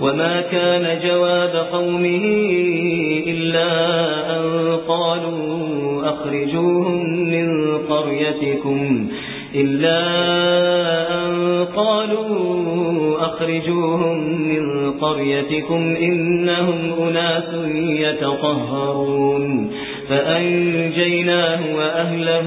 وما كان جواب قومه إلا أن قالوا أخرجوهم من قريتكم إلا أن قالوا أخرجوهم من قريتكم إنهم أناس يتطهرون فأنجيناه وأهله